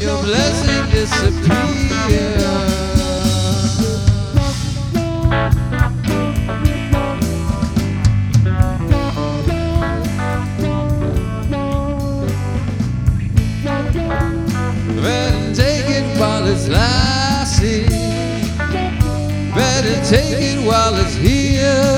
your blessing disappear. it's lasting. Better take it while it's here.